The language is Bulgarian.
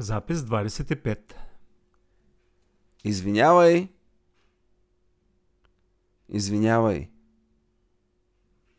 Запис 25. Извинявай. Извинявай.